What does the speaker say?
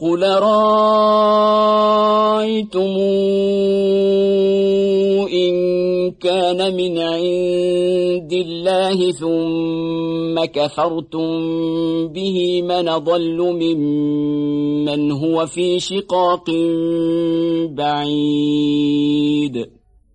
قل رأيتم إن كان من عند الله ثم كفرتم به من ضل ممن هو في شقاق بعيد